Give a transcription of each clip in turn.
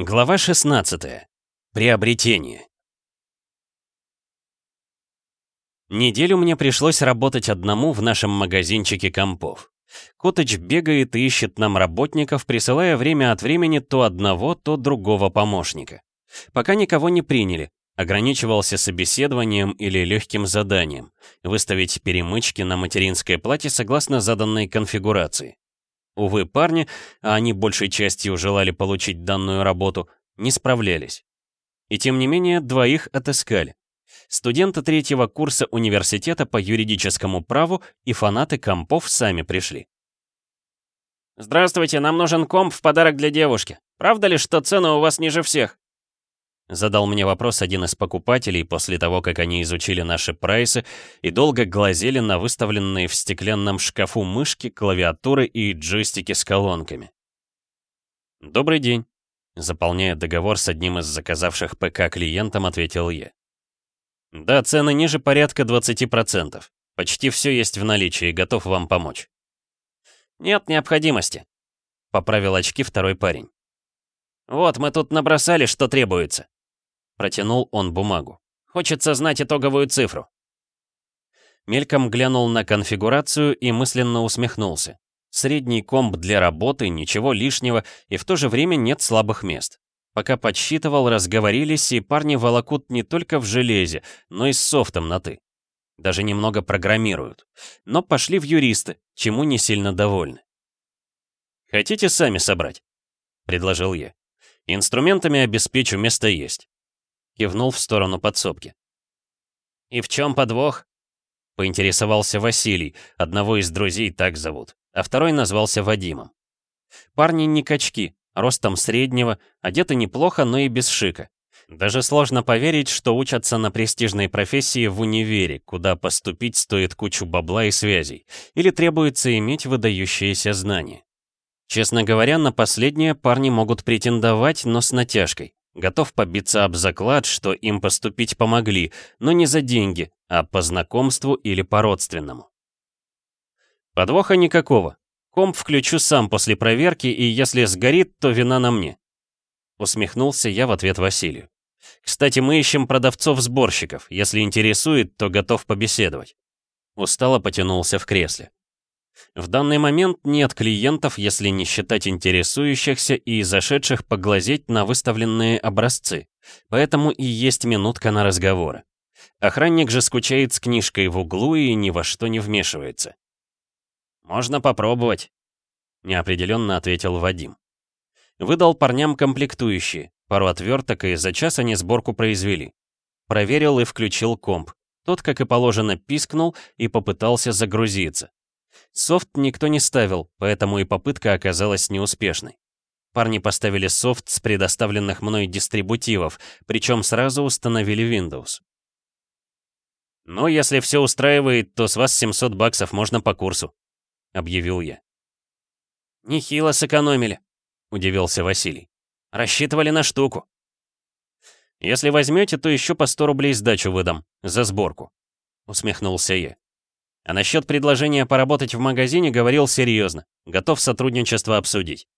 Глава 16. Приобретение. Неделю мне пришлось работать одному в нашем магазинчике компов. Котыч бегает и ищет нам работников, присылая время от времени то одного, то другого помощника. Пока никого не приняли, ограничивался собеседованием или легким заданием — выставить перемычки на материнское платье согласно заданной конфигурации. Увы, парни, а они большей частью желали получить данную работу, не справлялись. И тем не менее, двоих отыскали. Студенты третьего курса университета по юридическому праву и фанаты компов сами пришли. «Здравствуйте, нам нужен комп в подарок для девушки. Правда ли, что цены у вас ниже всех?» Задал мне вопрос один из покупателей после того, как они изучили наши прайсы и долго глазели на выставленные в стеклянном шкафу мышки, клавиатуры и джойстики с колонками. «Добрый день», — заполняя договор с одним из заказавших ПК клиентам, ответил я. «Да, цены ниже порядка 20%. Почти все есть в наличии, готов вам помочь». «Нет необходимости», — поправил очки второй парень. «Вот, мы тут набросали, что требуется». Протянул он бумагу. «Хочется знать итоговую цифру». Мельком глянул на конфигурацию и мысленно усмехнулся. Средний комп для работы, ничего лишнего, и в то же время нет слабых мест. Пока подсчитывал, разговорились, и парни волокут не только в железе, но и с софтом на «ты». Даже немного программируют. Но пошли в юристы, чему не сильно довольны. «Хотите сами собрать?» — предложил я. «Инструментами обеспечу, место есть кивнул в сторону подсобки. «И в чем подвох?» — поинтересовался Василий, одного из друзей так зовут, а второй назвался Вадимом. Парни не качки, ростом среднего, одеты неплохо, но и без шика. Даже сложно поверить, что учатся на престижной профессии в универе, куда поступить стоит кучу бабла и связей, или требуется иметь выдающиеся знания. Честно говоря, на последнее парни могут претендовать, но с натяжкой. Готов побиться об заклад, что им поступить помогли, но не за деньги, а по знакомству или по-родственному. Подвоха никакого. Комп включу сам после проверки, и если сгорит, то вина на мне. Усмехнулся я в ответ Василию. Кстати, мы ищем продавцов-сборщиков. Если интересует, то готов побеседовать. Устало потянулся в кресле. В данный момент нет клиентов, если не считать интересующихся и зашедших поглазеть на выставленные образцы. Поэтому и есть минутка на разговоры. Охранник же скучает с книжкой в углу и ни во что не вмешивается. «Можно попробовать», — неопределенно ответил Вадим. Выдал парням комплектующие, пару отверток, и за час они сборку произвели. Проверил и включил комп. Тот, как и положено, пискнул и попытался загрузиться. Софт никто не ставил, поэтому и попытка оказалась неуспешной. Парни поставили софт с предоставленных мной дистрибутивов, причем сразу установили Windows. «Ну, если все устраивает, то с вас 700 баксов можно по курсу», — объявил я. «Нехило сэкономили», — удивился Василий. «Рассчитывали на штуку». «Если возьмете, то еще по 100 рублей сдачу выдам, за сборку», — усмехнулся я. А насчет предложения поработать в магазине говорил серьезно, готов сотрудничество обсудить.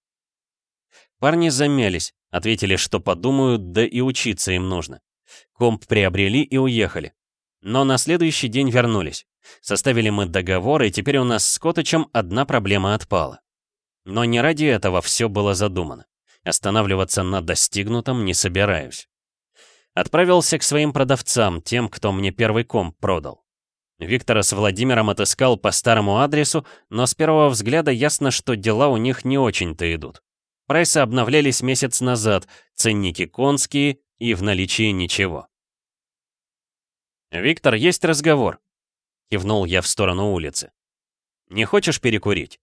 Парни замялись, ответили, что подумают, да и учиться им нужно. Комп приобрели и уехали. Но на следующий день вернулись. Составили мы договор, и теперь у нас с Котычем одна проблема отпала. Но не ради этого все было задумано. Останавливаться на достигнутом не собираюсь. Отправился к своим продавцам, тем, кто мне первый комп продал. Виктора с Владимиром отыскал по старому адресу, но с первого взгляда ясно, что дела у них не очень-то идут. Прайсы обновлялись месяц назад, ценники конские и в наличии ничего. «Виктор, есть разговор», — кивнул я в сторону улицы. «Не хочешь перекурить?»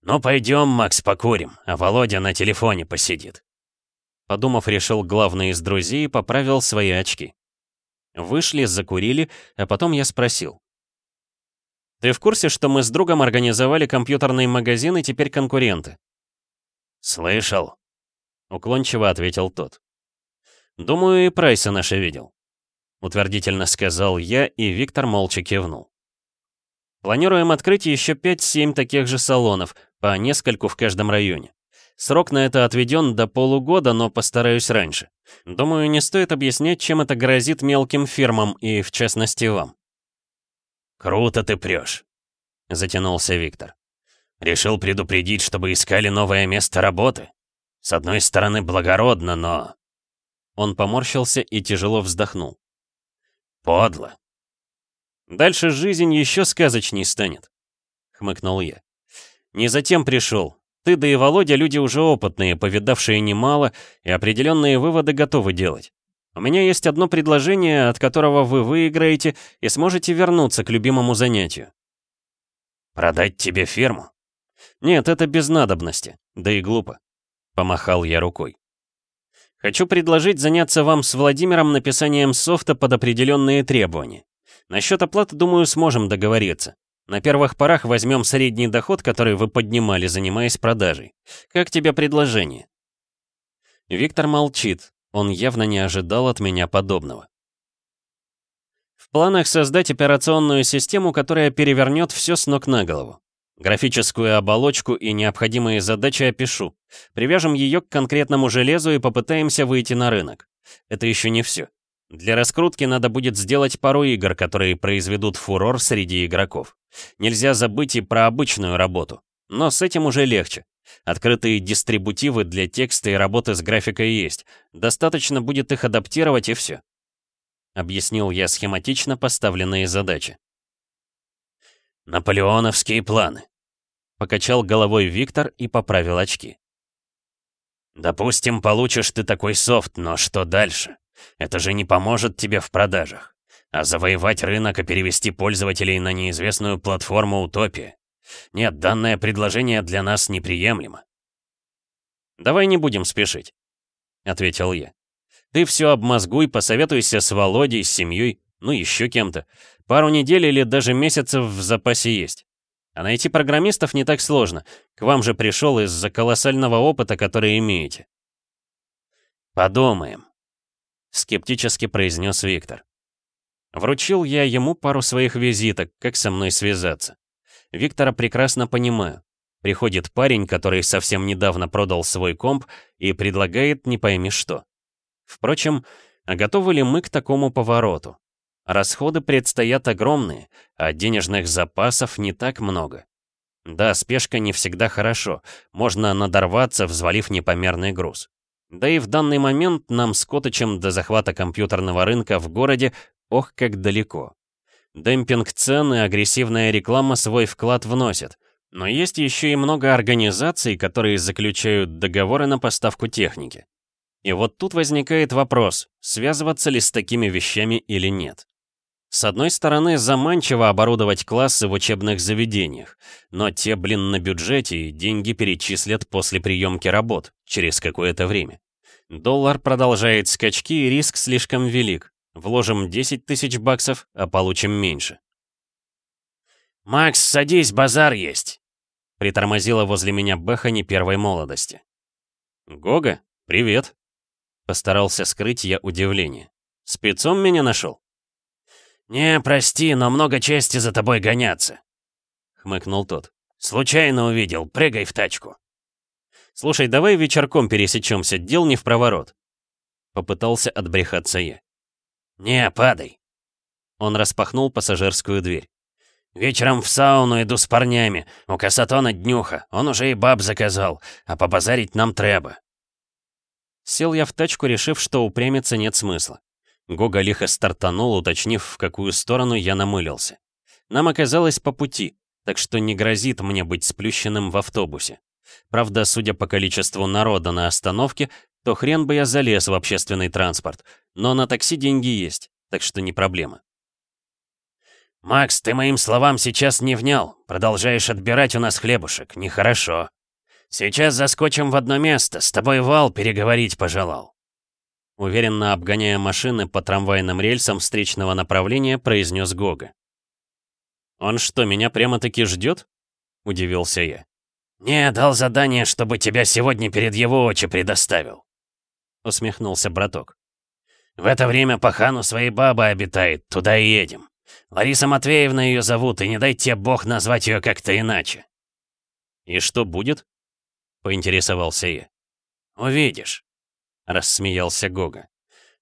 «Ну пойдем, Макс, покурим, а Володя на телефоне посидит». Подумав, решил главный из друзей и поправил свои очки. Вышли, закурили, а потом я спросил. «Ты в курсе, что мы с другом организовали компьютерный магазин и теперь конкуренты?» «Слышал», — уклончиво ответил тот. «Думаю, и прайсы наши видел», — утвердительно сказал я, и Виктор молча кивнул. «Планируем открыть еще 5-7 таких же салонов, по нескольку в каждом районе. Срок на это отведен до полугода, но постараюсь раньше. Думаю, не стоит объяснять, чем это грозит мелким фирмам и, в частности, вам. «Круто ты прешь», — затянулся Виктор. «Решил предупредить, чтобы искали новое место работы. С одной стороны, благородно, но...» Он поморщился и тяжело вздохнул. «Подло». «Дальше жизнь еще сказочней станет», — хмыкнул я. «Не затем пришел. Ты да и Володя люди уже опытные, повидавшие немало, и определенные выводы готовы делать. У меня есть одно предложение, от которого вы выиграете и сможете вернуться к любимому занятию. Продать тебе ферму? Нет, это без надобности, да и глупо. Помахал я рукой. Хочу предложить заняться вам с Владимиром написанием софта под определенные требования. Насчет оплаты, думаю, сможем договориться. На первых порах возьмем средний доход, который вы поднимали, занимаясь продажей. Как тебе предложение? Виктор молчит, он явно не ожидал от меня подобного. В планах создать операционную систему, которая перевернет все с ног на голову. Графическую оболочку и необходимые задачи опишу. Привяжем ее к конкретному железу и попытаемся выйти на рынок. Это еще не все. Для раскрутки надо будет сделать пару игр, которые произведут фурор среди игроков. Нельзя забыть и про обычную работу. Но с этим уже легче. Открытые дистрибутивы для текста и работы с графикой есть. Достаточно будет их адаптировать и все. Объяснил я схематично поставленные задачи. «Наполеоновские планы», — покачал головой Виктор и поправил очки. «Допустим, получишь ты такой софт, но что дальше? Это же не поможет тебе в продажах. А завоевать рынок и перевести пользователей на неизвестную платформу — утопия. Нет, данное предложение для нас неприемлемо. «Давай не будем спешить», — ответил я. «Ты все обмозгуй, посоветуйся с Володей, с семьей, ну еще кем-то. Пару недель или даже месяцев в запасе есть. А найти программистов не так сложно. К вам же пришел из-за колоссального опыта, который имеете». «Подумаем», — скептически произнес Виктор. Вручил я ему пару своих визиток, как со мной связаться. Виктора прекрасно понимаю. Приходит парень, который совсем недавно продал свой комп и предлагает не пойми что. Впрочем, а готовы ли мы к такому повороту? Расходы предстоят огромные, а денежных запасов не так много. Да, спешка не всегда хорошо, можно надорваться, взвалив непомерный груз. Да и в данный момент нам с Коточем до захвата компьютерного рынка в городе ох как далеко. Демпинг цен и агрессивная реклама свой вклад вносят. Но есть еще и много организаций, которые заключают договоры на поставку техники. И вот тут возникает вопрос, связываться ли с такими вещами или нет. С одной стороны, заманчиво оборудовать классы в учебных заведениях, но те, блин, на бюджете и деньги перечислят после приемки работ, через какое-то время. Доллар продолжает скачки риск слишком велик. Вложим 10 тысяч баксов, а получим меньше. «Макс, садись, базар есть!» Притормозила возле меня Бэха первой молодости. «Гога, привет!» Постарался скрыть я удивление. «Спецом меня нашел?» «Не, прости, но много чести за тобой гоняться!» Хмыкнул тот. «Случайно увидел, прыгай в тачку!» «Слушай, давай вечерком пересечемся, дел не в проворот!» Попытался отбрехаться я. «Не, падай!» Он распахнул пассажирскую дверь. «Вечером в сауну иду с парнями. У Касатона днюха. Он уже и баб заказал. А побазарить нам треба». Сел я в тачку, решив, что упрямиться нет смысла. Гога лихо стартанул, уточнив, в какую сторону я намылился. Нам оказалось по пути, так что не грозит мне быть сплющенным в автобусе. Правда, судя по количеству народа на остановке, то хрен бы я залез в общественный транспорт. Но на такси деньги есть, так что не проблема. «Макс, ты моим словам сейчас не внял. Продолжаешь отбирать у нас хлебушек. Нехорошо. Сейчас заскочим в одно место. С тобой Вал переговорить пожелал». Уверенно обгоняя машины по трамвайным рельсам встречного направления, произнес Гога. «Он что, меня прямо-таки ждет?» — удивился я. «Не, дал задание, чтобы тебя сегодня перед его очи предоставил», — усмехнулся браток. «В это время по хану своей бабы обитает, туда и едем. Лариса Матвеевна ее зовут, и не дай тебе бог назвать ее как-то иначе». «И что будет?» Поинтересовался я. «Увидишь», — рассмеялся Гога.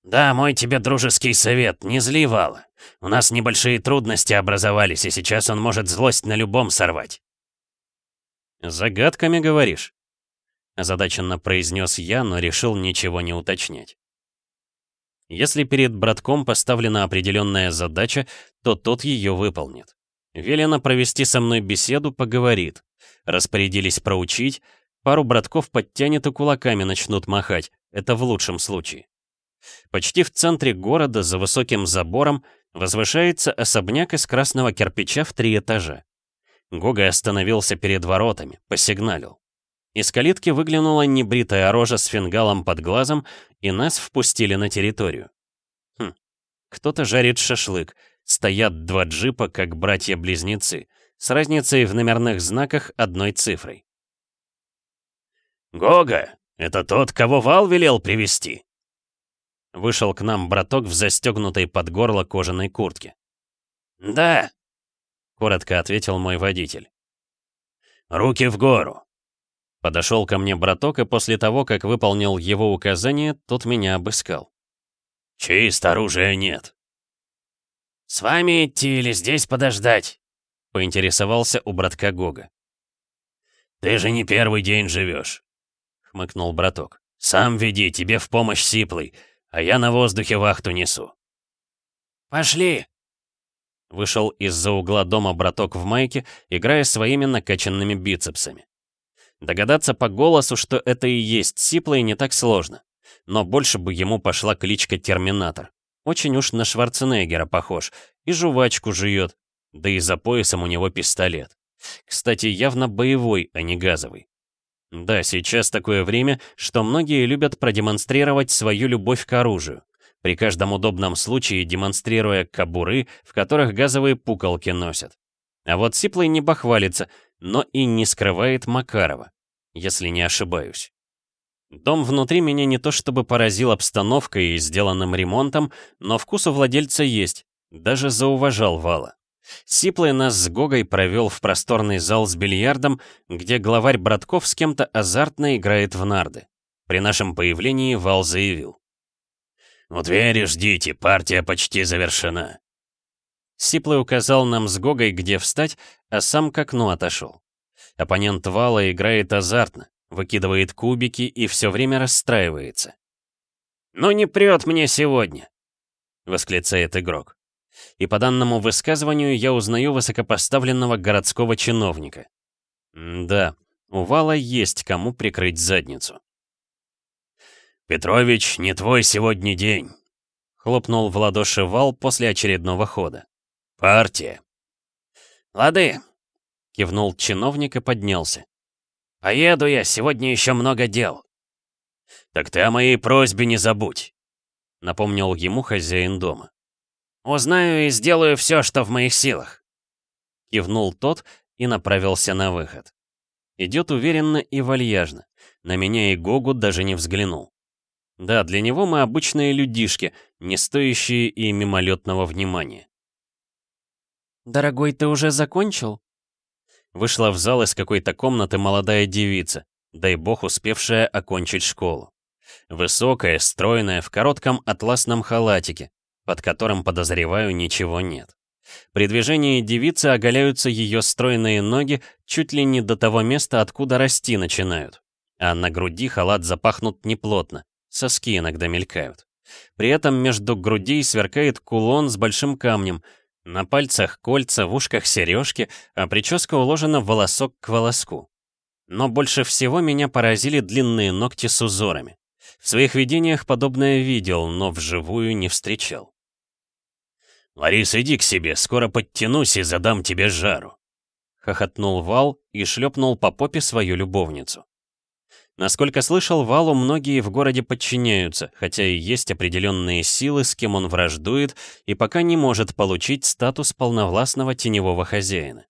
«Да, мой тебе дружеский совет, не зли Вала. У нас небольшие трудности образовались, и сейчас он может злость на любом сорвать». «Загадками, говоришь?» Озадаченно произнес я, но решил ничего не уточнять. Если перед братком поставлена определенная задача, то тот ее выполнит. Велено провести со мной беседу, поговорит. Распорядились проучить, пару братков подтянет и кулаками начнут махать, это в лучшем случае. Почти в центре города, за высоким забором, возвышается особняк из красного кирпича в три этажа. Гога остановился перед воротами, посигналил. Из калитки выглянула небритая рожа с фингалом под глазом, и нас впустили на территорию. Хм, кто-то жарит шашлык, стоят два джипа, как братья-близнецы, с разницей в номерных знаках одной цифрой. «Гога, это тот, кого Вал велел привести Вышел к нам браток в застегнутой под горло кожаной куртке. «Да», — коротко ответил мой водитель. «Руки в гору». Подошел ко мне браток, и после того, как выполнил его указание, тот меня обыскал. «Чист, оружия нет». «С вами идти или здесь подождать?» — поинтересовался у братка Гога. «Ты же не первый день живешь», — хмыкнул браток. «Сам веди, тебе в помощь Сиплый а я на воздухе вахту несу». «Пошли!» Вышел из-за угла дома браток в майке, играя своими накачанными бицепсами. Догадаться по голосу, что это и есть Сиплый, не так сложно. Но больше бы ему пошла кличка Терминатор. Очень уж на Шварценеггера похож. И жвачку жует. Да и за поясом у него пистолет. Кстати, явно боевой, а не газовый. Да, сейчас такое время, что многие любят продемонстрировать свою любовь к оружию, при каждом удобном случае демонстрируя кобуры, в которых газовые пуколки носят. А вот Сиплый не бахвалится, но и не скрывает Макарова, если не ошибаюсь. Дом внутри меня не то чтобы поразил обстановкой и сделанным ремонтом, но вкус у владельца есть, даже зауважал Вала. Сиплый нас с Гогой провел в просторный зал с бильярдом, где главарь Братков с кем-то азартно играет в нарды. При нашем появлении Вал заявил. «У двери ждите, партия почти завершена». Сиплый указал нам с Гогой, где встать, а сам к окну отошел. Оппонент Вала играет азартно, выкидывает кубики и все время расстраивается. «Ну не прет мне сегодня!» — восклицает игрок и по данному высказыванию я узнаю высокопоставленного городского чиновника. М да, у Вала есть кому прикрыть задницу. «Петрович, не твой сегодня день», — хлопнул в ладоши Вал после очередного хода. «Партия». «Лады», — кивнул чиновник и поднялся. «Поеду я, сегодня еще много дел». «Так ты о моей просьбе не забудь», — напомнил ему хозяин дома. Узнаю и сделаю все, что в моих силах. Кивнул тот и направился на выход. Идет уверенно и вальяжно. На меня и Гогу даже не взглянул. Да, для него мы обычные людишки, не стоящие и мимолетного внимания. «Дорогой, ты уже закончил?» Вышла в зал из какой-то комнаты молодая девица, дай бог успевшая окончить школу. Высокая, стройная, в коротком атласном халатике, под которым, подозреваю, ничего нет. При движении девицы оголяются ее стройные ноги чуть ли не до того места, откуда расти начинают. А на груди халат запахнут неплотно, соски иногда мелькают. При этом между грудей сверкает кулон с большим камнем, на пальцах кольца, в ушках сережки, а прическа уложена волосок к волоску. Но больше всего меня поразили длинные ногти с узорами. В своих видениях подобное видел, но вживую не встречал. «Ларис, иди к себе, скоро подтянусь и задам тебе жару!» Хохотнул Вал и шлепнул по попе свою любовницу. Насколько слышал, Валу многие в городе подчиняются, хотя и есть определенные силы, с кем он враждует, и пока не может получить статус полновластного теневого хозяина.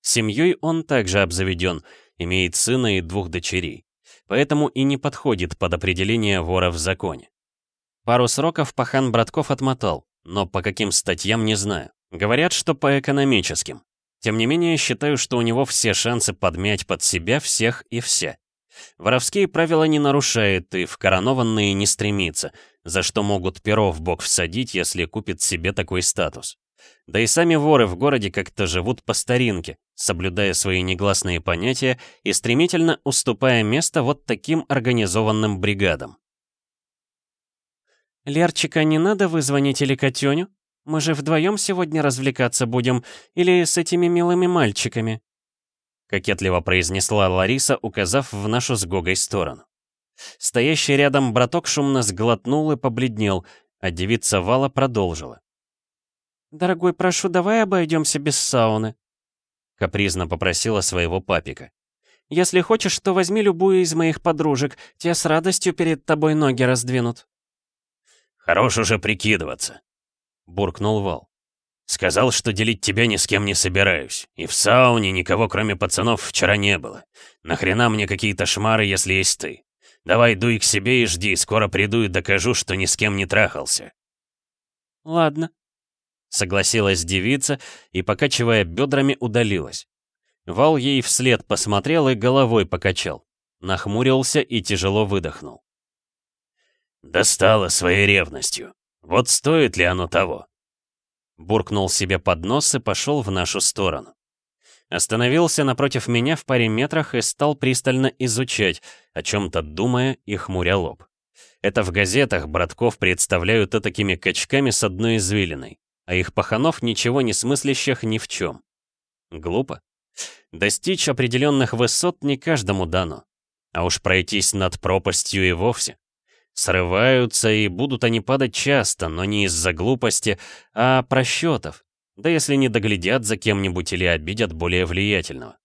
Семьей он также обзаведен, имеет сына и двух дочерей, поэтому и не подходит под определение вора в законе. Пару сроков пахан Братков отмотал, но по каким статьям не знаю. Говорят, что по экономическим. Тем не менее, считаю, что у него все шансы подмять под себя всех и все. Воровские правила не нарушает и в коронованные не стремится, за что могут перо в бок всадить, если купит себе такой статус. Да и сами воры в городе как-то живут по старинке, соблюдая свои негласные понятия и стремительно уступая место вот таким организованным бригадам. «Лерчика не надо вызвонить или Котеню? Мы же вдвоем сегодня развлекаться будем, или с этими милыми мальчиками?» Кокетливо произнесла Лариса, указав в нашу с Гогой сторону. Стоящий рядом браток шумно сглотнул и побледнел, а девица Вала продолжила. «Дорогой, прошу, давай обойдемся без сауны», — капризно попросила своего папика. «Если хочешь, то возьми любую из моих подружек, те с радостью перед тобой ноги раздвинут». «Хорош уже прикидываться», — буркнул Вал. «Сказал, что делить тебя ни с кем не собираюсь. И в сауне никого, кроме пацанов, вчера не было. Нахрена мне какие-то шмары, если есть ты? Давай дуй к себе и жди, скоро приду и докажу, что ни с кем не трахался». «Ладно», Согласилась девица и, покачивая бедрами, удалилась. Вал ей вслед посмотрел и головой покачал. Нахмурился и тяжело выдохнул. «Достала своей ревностью. Вот стоит ли оно того?» Буркнул себе под нос и пошел в нашу сторону. Остановился напротив меня в паре метрах и стал пристально изучать, о чем-то думая и хмуря лоб. Это в газетах братков представляют такими качками с одной извилиной а их паханов ничего не смыслящих ни в чем. Глупо. Достичь определенных высот не каждому дано. А уж пройтись над пропастью и вовсе. Срываются, и будут они падать часто, но не из-за глупости, а просчетов. Да если не доглядят за кем-нибудь или обидят более влиятельного.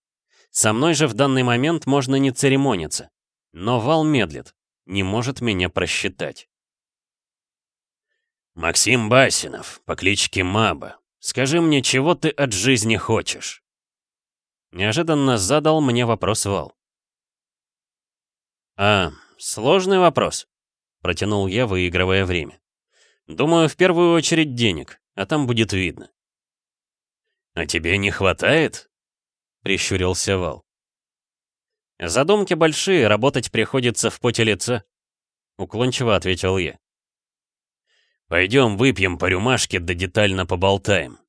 Со мной же в данный момент можно не церемониться. Но Вал медлит, не может меня просчитать. «Максим Басинов, по кличке Маба, скажи мне, чего ты от жизни хочешь?» Неожиданно задал мне вопрос Вал. «А, сложный вопрос», — протянул я, выигрывая время. «Думаю, в первую очередь денег, а там будет видно». «А тебе не хватает?» — прищурился Вал. «Задумки большие, работать приходится в поте лица», — уклончиво ответил я. «Пойдем выпьем по рюмашке да детально поболтаем».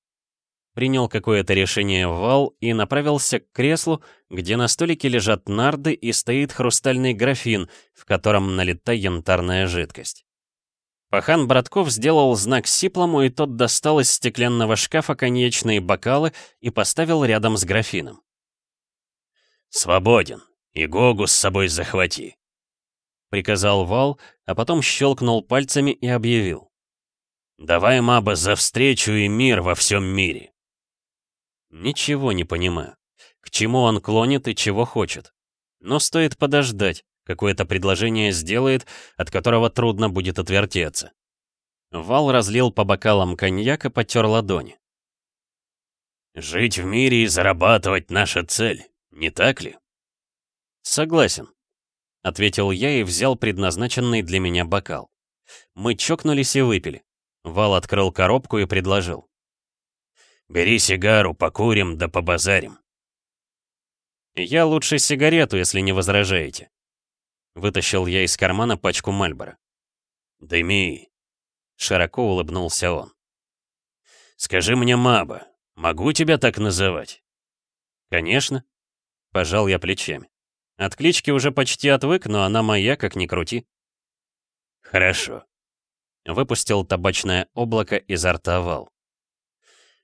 Принял какое-то решение Вал и направился к креслу, где на столике лежат нарды и стоит хрустальный графин, в котором налита янтарная жидкость. Пахан Братков сделал знак Сиплому, и тот достал из стеклянного шкафа конечные бокалы и поставил рядом с графином. «Свободен, и Гогу с собой захвати», — приказал Вал, а потом щелкнул пальцами и объявил. Давай, Маба, за встречу и мир во всем мире. Ничего не понимаю. К чему он клонит и чего хочет. Но стоит подождать, какое-то предложение сделает, от которого трудно будет отвертеться. Вал разлил по бокалам коньяк и потер ладони. «Жить в мире и зарабатывать наша цель, не так ли?» «Согласен», — ответил я и взял предназначенный для меня бокал. Мы чокнулись и выпили. Вал открыл коробку и предложил. «Бери сигару, покурим да побазарим». «Я лучше сигарету, если не возражаете». Вытащил я из кармана пачку Мальбора. «Дыми», — широко улыбнулся он. «Скажи мне, Маба, могу тебя так называть?» «Конечно», — пожал я плечами. От клички уже почти отвык, но она моя, как ни крути. «Хорошо», Выпустил табачное облако изо рта Вал.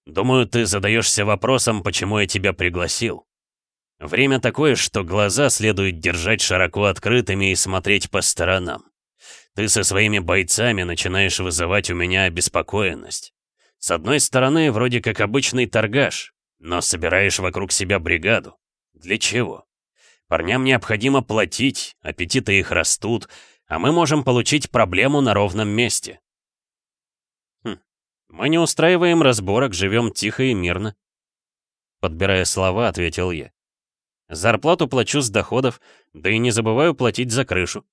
«Думаю, ты задаешься вопросом, почему я тебя пригласил. Время такое, что глаза следует держать широко открытыми и смотреть по сторонам. Ты со своими бойцами начинаешь вызывать у меня обеспокоенность. С одной стороны, вроде как обычный торгаш, но собираешь вокруг себя бригаду. Для чего? Парням необходимо платить, аппетиты их растут, а мы можем получить проблему на ровном месте. Мы не устраиваем разборок, живем тихо и мирно. Подбирая слова, ответил я. Зарплату плачу с доходов, да и не забываю платить за крышу.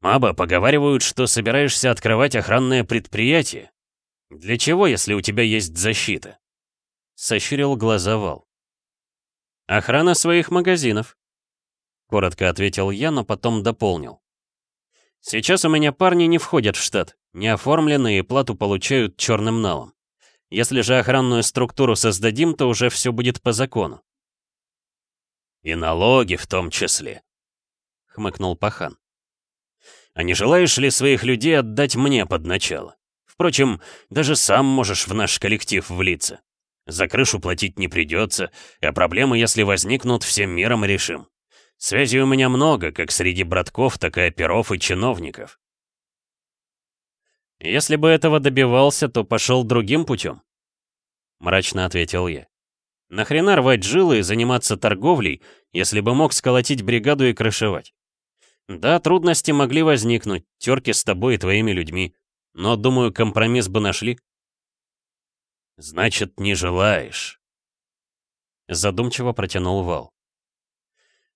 Маба, поговаривают, что собираешься открывать охранное предприятие. Для чего, если у тебя есть защита? Сощурил глаза Вал. Охрана своих магазинов. — коротко ответил я, но потом дополнил. «Сейчас у меня парни не входят в штат, не оформлены и плату получают черным налом. Если же охранную структуру создадим, то уже все будет по закону». «И налоги в том числе», — хмыкнул Пахан. «А не желаешь ли своих людей отдать мне под начало? Впрочем, даже сам можешь в наш коллектив влиться. За крышу платить не придется, а проблемы, если возникнут, всем миром решим. Связей у меня много, как среди братков, так и оперов и чиновников. «Если бы этого добивался, то пошел другим путем», — мрачно ответил я. «Нахрена рвать жилы и заниматься торговлей, если бы мог сколотить бригаду и крышевать? Да, трудности могли возникнуть, терки с тобой и твоими людьми, но, думаю, компромисс бы нашли». «Значит, не желаешь?» Задумчиво протянул Вал.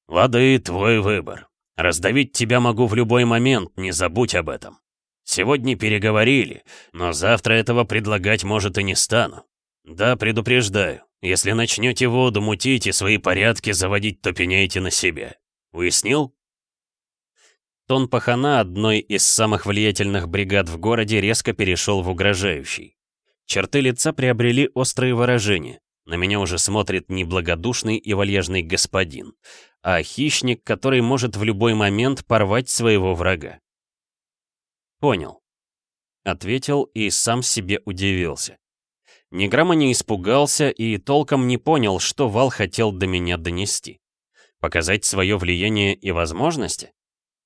«Лады, твой выбор. Раздавить тебя могу в любой момент, не забудь об этом. Сегодня переговорили, но завтра этого предлагать, может, и не стану. Да, предупреждаю, если начнете воду мутить и свои порядки заводить, то пеняйте на себя. Уяснил?» Тон пахана одной из самых влиятельных бригад в городе резко перешел в угрожающий. Черты лица приобрели острые выражения. На меня уже смотрит не благодушный и вальяжный господин, а хищник, который может в любой момент порвать своего врага. «Понял», — ответил и сам себе удивился. Ни грамма не испугался и толком не понял, что Вал хотел до меня донести. Показать свое влияние и возможности?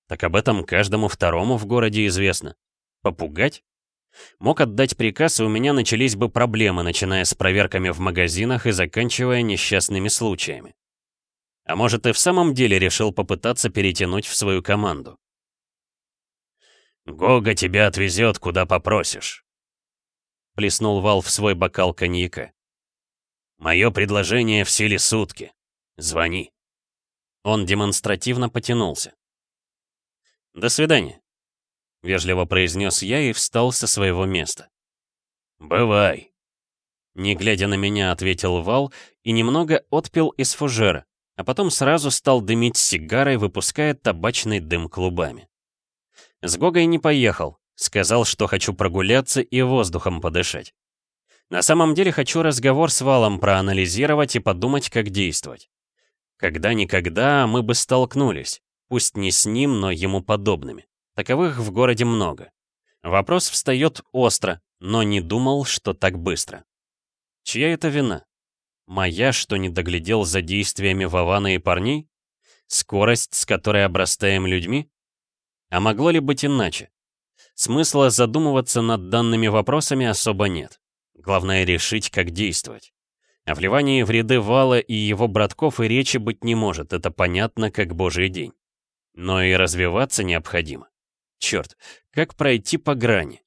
Так об этом каждому второму в городе известно. Попугать? Мог отдать приказ, и у меня начались бы проблемы, начиная с проверками в магазинах и заканчивая несчастными случаями. А может, и в самом деле решил попытаться перетянуть в свою команду. «Гога тебя отвезет, куда попросишь», — плеснул Вал в свой бокал коньяка. «Мое предложение в силе сутки. Звони». Он демонстративно потянулся. «До свидания», — вежливо произнес я и встал со своего места. «Бывай», — не глядя на меня, ответил Вал и немного отпил из фужера, а потом сразу стал дымить сигарой, выпуская табачный дым клубами. С Гогой не поехал, сказал, что хочу прогуляться и воздухом подышать. На самом деле хочу разговор с Валом проанализировать и подумать, как действовать. Когда-никогда мы бы столкнулись, пусть не с ним, но ему подобными. Таковых в городе много. Вопрос встает остро, но не думал, что так быстро. Чья это вина? Моя, что не доглядел за действиями Вована и парней? Скорость, с которой обрастаем людьми? А могло ли быть иначе? Смысла задумываться над данными вопросами особо нет. Главное решить, как действовать. О вливании в ряды Вала и его братков и речи быть не может, это понятно, как божий день. Но и развиваться необходимо. Черт, как пройти по грани?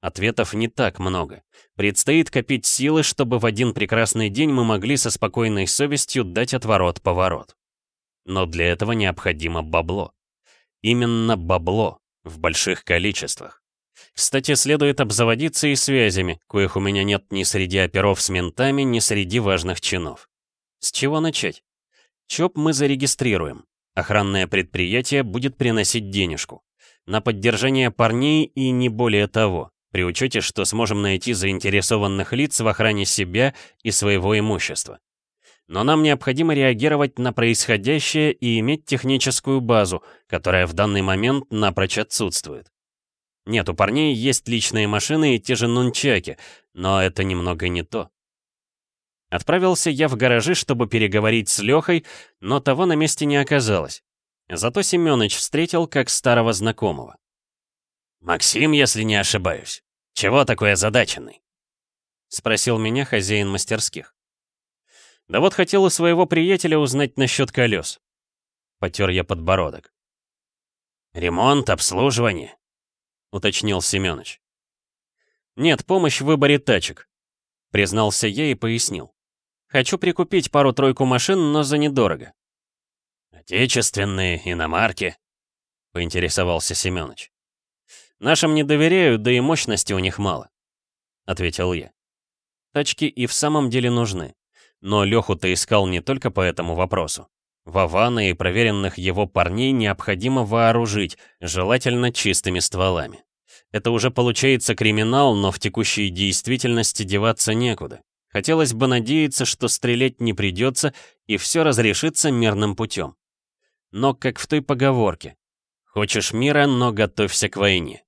Ответов не так много. Предстоит копить силы, чтобы в один прекрасный день мы могли со спокойной совестью дать отворот-поворот. Но для этого необходимо бабло. Именно бабло, в больших количествах. Кстати, следует обзаводиться и связями, коих у меня нет ни среди оперов с ментами, ни среди важных чинов. С чего начать? ЧОП мы зарегистрируем. Охранное предприятие будет приносить денежку. На поддержание парней и не более того при учете, что сможем найти заинтересованных лиц в охране себя и своего имущества. Но нам необходимо реагировать на происходящее и иметь техническую базу, которая в данный момент напрочь отсутствует. Нет, у парней есть личные машины и те же нунчаки, но это немного не то. Отправился я в гаражи, чтобы переговорить с Лехой, но того на месте не оказалось. Зато Семёныч встретил как старого знакомого. «Максим, если не ошибаюсь. Чего такой озадаченный?» — спросил меня хозяин мастерских. «Да вот хотел у своего приятеля узнать насчет колес». Потер я подбородок. «Ремонт, обслуживание?» — уточнил Семёныч. «Нет, помощь в выборе тачек», — признался я и пояснил. «Хочу прикупить пару-тройку машин, но за недорого». «Отечественные, иномарки?» — поинтересовался Семёныч. «Нашим не доверяю, да и мощности у них мало», — ответил я. Тачки и в самом деле нужны. Но Леху-то искал не только по этому вопросу. Вована и проверенных его парней необходимо вооружить, желательно чистыми стволами. Это уже получается криминал, но в текущей действительности деваться некуда. Хотелось бы надеяться, что стрелять не придется, и все разрешится мирным путем. Но как в той поговорке. Хочешь мира, но готовься к войне.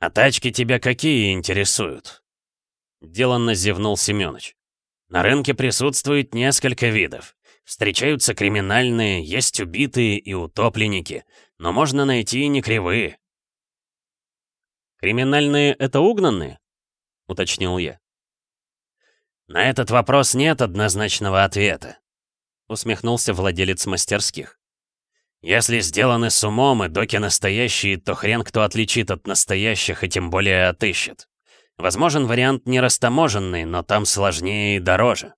«А тачки тебя какие интересуют?» Деланно зевнул Семёныч. «На рынке присутствует несколько видов. Встречаются криминальные, есть убитые и утопленники, но можно найти и не кривые». «Криминальные — это угнанные?» — уточнил я. «На этот вопрос нет однозначного ответа», — усмехнулся владелец мастерских. «Если сделаны с умом и доки настоящие, то хрен кто отличит от настоящих и тем более отыщет. Возможен вариант нерастаможенный, но там сложнее и дороже».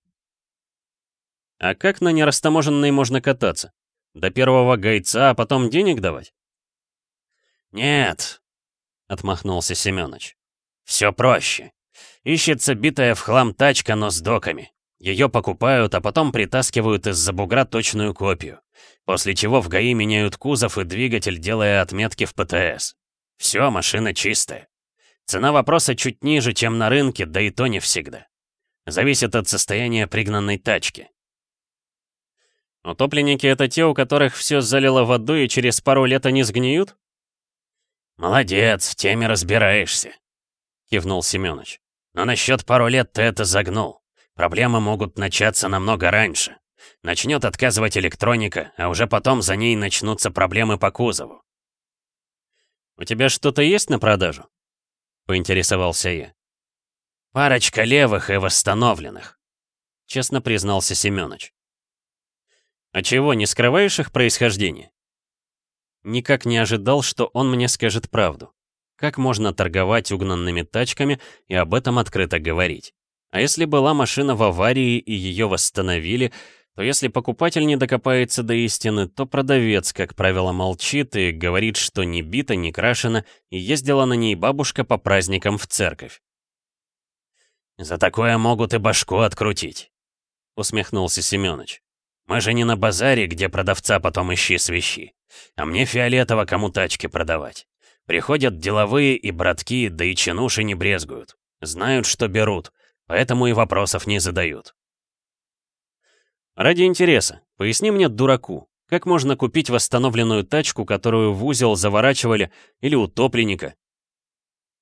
«А как на нерастаможенной можно кататься? До первого гайца, а потом денег давать?» «Нет», — отмахнулся Семёныч. «Все проще. Ищется битая в хлам тачка, но с доками. Ее покупают, а потом притаскивают из-за бугра точную копию. После чего в ГАИ меняют кузов и двигатель, делая отметки в ПТС. Все, машина чистая. Цена вопроса чуть ниже, чем на рынке, да и то не всегда. Зависит от состояния пригнанной тачки. Утопленники — это те, у которых все залило водой и через пару лет они сгниют? «Молодец, в теме разбираешься», — кивнул Семёныч. «Но насчет пару лет ты это загнул. Проблемы могут начаться намного раньше. Начнет отказывать электроника, а уже потом за ней начнутся проблемы по кузову. «У тебя что-то есть на продажу?» — поинтересовался я. «Парочка левых и восстановленных», — честно признался Семёныч. «А чего, не скрываешь их происхождение?» Никак не ожидал, что он мне скажет правду. Как можно торговать угнанными тачками и об этом открыто говорить? А если была машина в аварии и ее восстановили, то если покупатель не докопается до истины, то продавец, как правило, молчит и говорит, что не бита, не крашена, и ездила на ней бабушка по праздникам в церковь. «За такое могут и башку открутить», — усмехнулся Семёныч. «Мы же не на базаре, где продавца потом ищи свищи. А мне фиолетово кому тачки продавать. Приходят деловые и братки, да и чинуши не брезгуют. Знают, что берут, поэтому и вопросов не задают. Ради интереса, поясни мне, дураку, как можно купить восстановленную тачку, которую в узел заворачивали, или утопленника?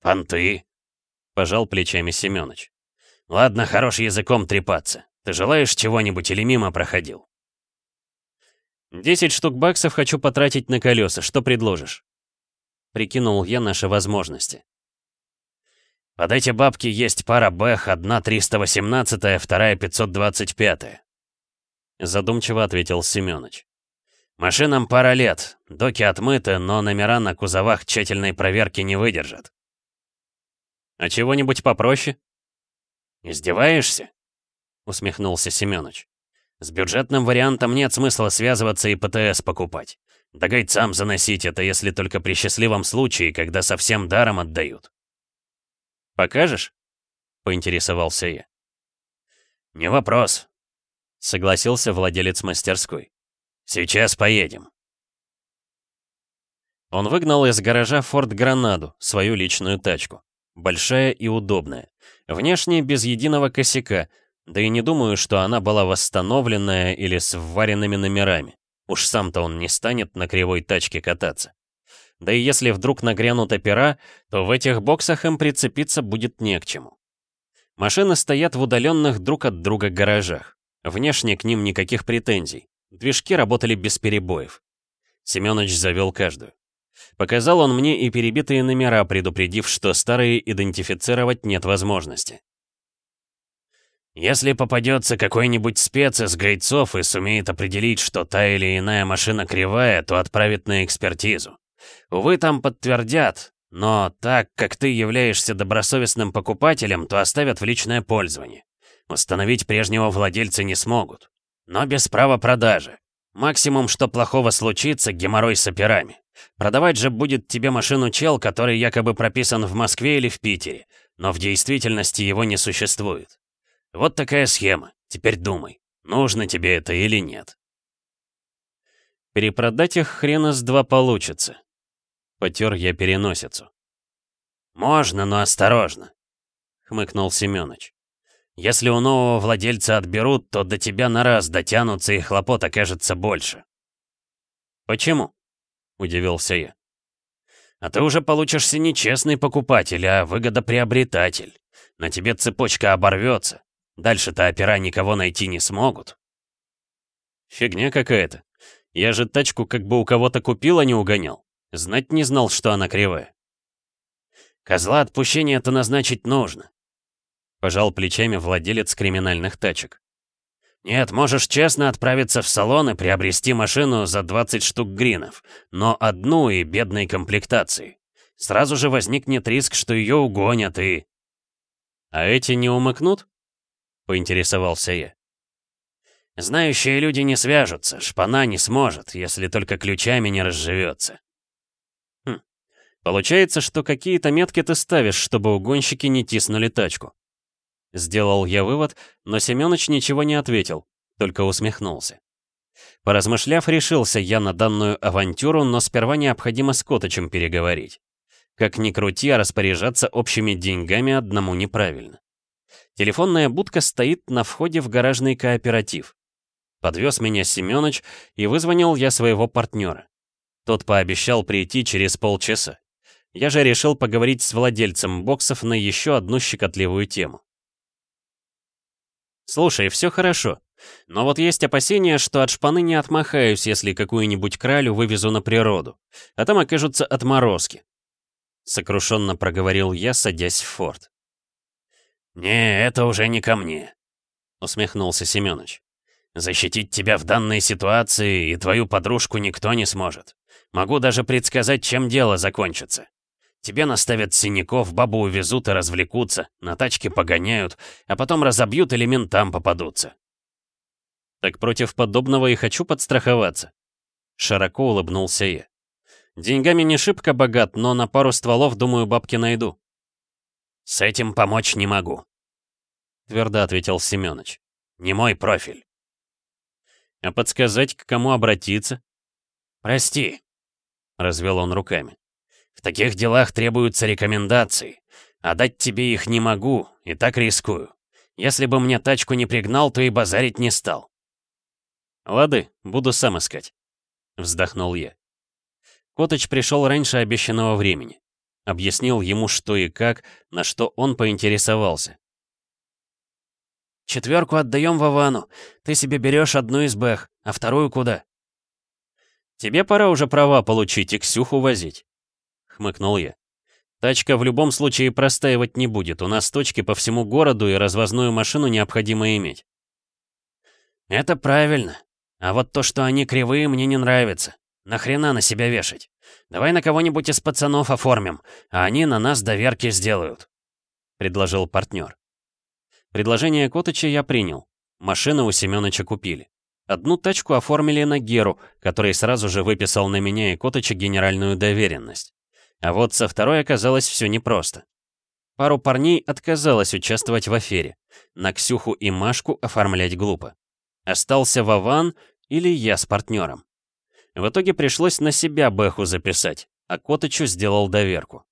«Понты», — пожал плечами Семёныч. «Ладно, хорош языком трепаться. Ты желаешь чего-нибудь или мимо проходил?» «Десять штук баксов хочу потратить на колеса. Что предложишь?» Прикинул я наши возможности. Под эти бабки есть пара Бэх, одна 318, вторая 525. Задумчиво ответил Семёныч. Машинам пара лет, доки отмыты, но номера на кузовах тщательной проверки не выдержат. А чего-нибудь попроще? Издеваешься? Усмехнулся Семёныч. С бюджетным вариантом нет смысла связываться и ПТС покупать. Да гайцам заносить это, если только при счастливом случае, когда совсем даром отдают. «Покажешь?» — поинтересовался я. «Не вопрос», — согласился владелец мастерской. «Сейчас поедем». Он выгнал из гаража Форд Гранаду, свою личную тачку. Большая и удобная. Внешне без единого косяка, да и не думаю, что она была восстановленная или с вваренными номерами. Уж сам-то он не станет на кривой тачке кататься. Да и если вдруг нагрянут опера, то в этих боксах им прицепиться будет не к чему. Машины стоят в удаленных друг от друга гаражах. Внешне к ним никаких претензий. Движки работали без перебоев. Семёныч завел каждую. Показал он мне и перебитые номера, предупредив, что старые идентифицировать нет возможности. Если попадется какой-нибудь спец из гайцов и сумеет определить, что та или иная машина кривая, то отправит на экспертизу. Увы, там подтвердят, но так как ты являешься добросовестным покупателем, то оставят в личное пользование. Установить прежнего владельца не смогут. Но без права продажи. Максимум, что плохого случится, геморрой с операми. Продавать же будет тебе машину чел, который якобы прописан в Москве или в Питере, но в действительности его не существует. Вот такая схема. Теперь думай, нужно тебе это или нет. Перепродать их хрена с два получится. Потер я переносицу. «Можно, но осторожно», — хмыкнул Семёныч. «Если у нового владельца отберут, то до тебя на раз дотянутся и хлопот окажется больше». «Почему?» — удивился я. «А ты уже получишься не честный покупатель, а выгодоприобретатель. На тебе цепочка оборвется. Дальше-то опера никого найти не смогут». «Фигня какая-то. Я же тачку как бы у кого-то купил, а не угонял. Знать не знал, что она кривая. Козла отпущения-то назначить нужно. Пожал плечами владелец криминальных тачек. Нет, можешь честно отправиться в салон и приобрести машину за 20 штук гринов, но одну и бедной комплектации. Сразу же возникнет риск, что ее угонят и... А эти не умыкнут? Поинтересовался я. Знающие люди не свяжутся, шпана не сможет, если только ключами не разживется. Получается, что какие-то метки ты ставишь, чтобы угонщики не тиснули тачку. Сделал я вывод, но Семёныч ничего не ответил, только усмехнулся. Поразмышляв, решился я на данную авантюру, но сперва необходимо с Коточем переговорить. Как ни крути, а распоряжаться общими деньгами одному неправильно. Телефонная будка стоит на входе в гаражный кооператив. Подвез меня Семёныч, и вызвонил я своего партнера. Тот пообещал прийти через полчаса. Я же решил поговорить с владельцем боксов на еще одну щекотливую тему. Слушай, все хорошо. Но вот есть опасения, что от шпаны не отмахаюсь, если какую-нибудь кралю вывезу на природу. А там окажутся отморозки. Сокрушенно проговорил я, садясь в форт. «Не, это уже не ко мне», — усмехнулся Семёныч. «Защитить тебя в данной ситуации и твою подружку никто не сможет. Могу даже предсказать, чем дело закончится. Тебе наставят синяков, бабу увезут и развлекутся, на тачке погоняют, а потом разобьют или ментам попадутся. Так против подобного и хочу подстраховаться. Широко улыбнулся я. Деньгами не шибко богат, но на пару стволов, думаю, бабки найду. С этим помочь не могу. Твердо ответил Семёныч. Не мой профиль. А подсказать, к кому обратиться? Прости. Развел он руками. В таких делах требуются рекомендации. А дать тебе их не могу, и так рискую. Если бы мне тачку не пригнал, то и базарить не стал. Лады, буду сам искать. Вздохнул я. Коточ пришел раньше обещанного времени. Объяснил ему, что и как, на что он поинтересовался. «Четверку отдаем Вовану. Ты себе берешь одну из бэх, а вторую куда?» «Тебе пора уже права получить и Ксюху возить хмыкнул я. «Тачка в любом случае простаивать не будет. У нас точки по всему городу, и развозную машину необходимо иметь». «Это правильно. А вот то, что они кривые, мне не нравится. Нахрена на себя вешать? Давай на кого-нибудь из пацанов оформим, а они на нас доверки сделают», — предложил партнер. Предложение Котыча я принял. Машины у Семёныча купили. Одну тачку оформили на Геру, который сразу же выписал на меня и Котыча генеральную доверенность. А вот со второй оказалось все непросто. Пару парней отказалось участвовать в афере. На Ксюху и Машку оформлять глупо. Остался Вован или я с партнером. В итоге пришлось на себя Бэху записать, а Котычу сделал доверку.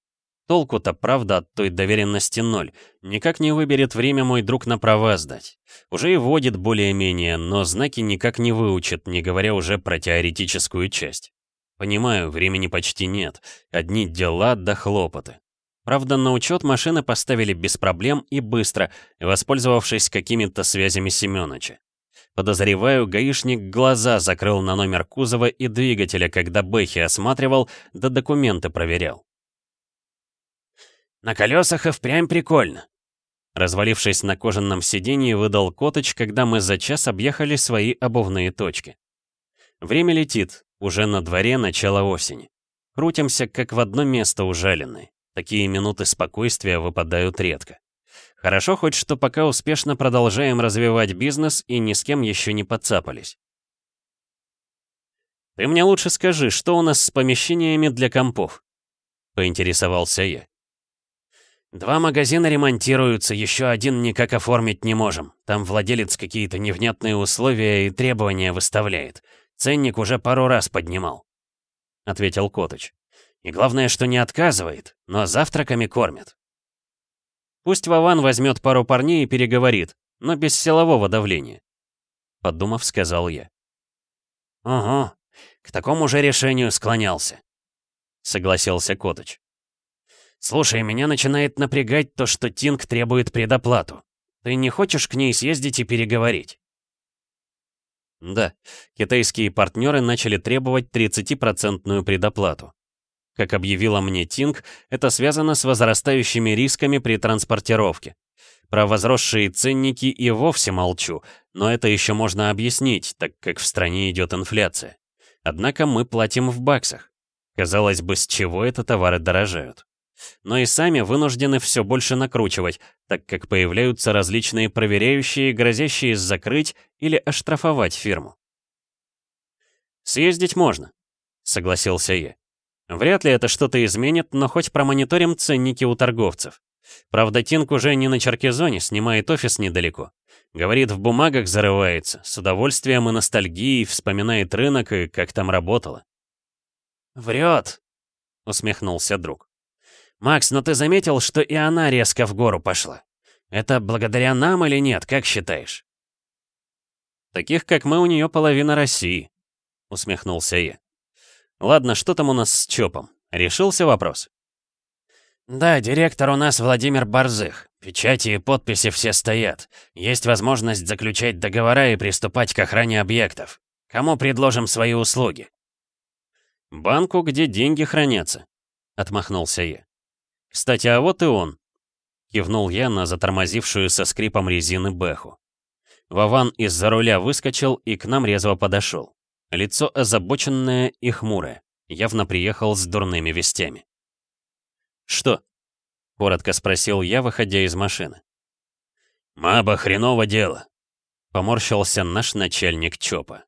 Толку-то, правда, от той доверенности ноль. Никак не выберет время мой друг на права сдать. Уже и водит более-менее, но знаки никак не выучит, не говоря уже про теоретическую часть. Понимаю, времени почти нет. Одни дела да хлопоты. Правда, на учет машины поставили без проблем и быстро, воспользовавшись какими-то связями Семёныча. Подозреваю, гаишник глаза закрыл на номер кузова и двигателя, когда Бэхи осматривал, да документы проверял. «На колесах и впрямь прикольно», Развалившись на кожаном сиденье, выдал Коточ, когда мы за час объехали свои обувные точки. Время летит, уже на дворе начало осени. Крутимся, как в одно место ужаленные. Такие минуты спокойствия выпадают редко. Хорошо хоть, что пока успешно продолжаем развивать бизнес и ни с кем еще не подцапались. «Ты мне лучше скажи, что у нас с помещениями для компов?» — поинтересовался я. «Два магазина ремонтируются, еще один никак оформить не можем. Там владелец какие-то невнятные условия и требования выставляет. Ценник уже пару раз поднимал», — ответил Котыч. «И главное, что не отказывает, но завтраками кормит». «Пусть Вован возьмет пару парней и переговорит, но без силового давления», — подумав, сказал я. «Угу, к такому же решению склонялся», — согласился Котыч. «Слушай, меня начинает напрягать то, что Тинг требует предоплату. Ты не хочешь к ней съездить и переговорить?» Да, китайские партнеры начали требовать 30% предоплату. Как объявила мне Тинг, это связано с возрастающими рисками при транспортировке. Про возросшие ценники и вовсе молчу, но это еще можно объяснить, так как в стране идет инфляция. Однако мы платим в баксах. Казалось бы, с чего это товары дорожают. Но и сами вынуждены все больше накручивать, так как появляются различные проверяющие, грозящие закрыть или оштрафовать фирму. «Съездить можно», — согласился я. «Вряд ли это что-то изменит, но хоть промониторим ценники у торговцев. Правда, Тинк уже не на Черкизоне, снимает офис недалеко. Говорит, в бумагах зарывается, с удовольствием и ностальгией вспоминает рынок и как там работало. «Врет», — усмехнулся друг. «Макс, но ты заметил, что и она резко в гору пошла? Это благодаря нам или нет, как считаешь?» «Таких, как мы, у нее половина России», — усмехнулся я. «Ладно, что там у нас с ЧОПом? Решился вопрос?» «Да, директор у нас Владимир Борзых. Печати и подписи все стоят. Есть возможность заключать договора и приступать к охране объектов. Кому предложим свои услуги?» «Банку, где деньги хранятся», — отмахнулся я. «Кстати, а вот и он», — кивнул я на затормозившую со скрипом резины Бэху. Вован из-за руля выскочил и к нам резво подошел. Лицо озабоченное и хмурое. Явно приехал с дурными вестями. «Что?» — коротко спросил я, выходя из машины. «Маба, хреново дело», — поморщился наш начальник ЧОПа.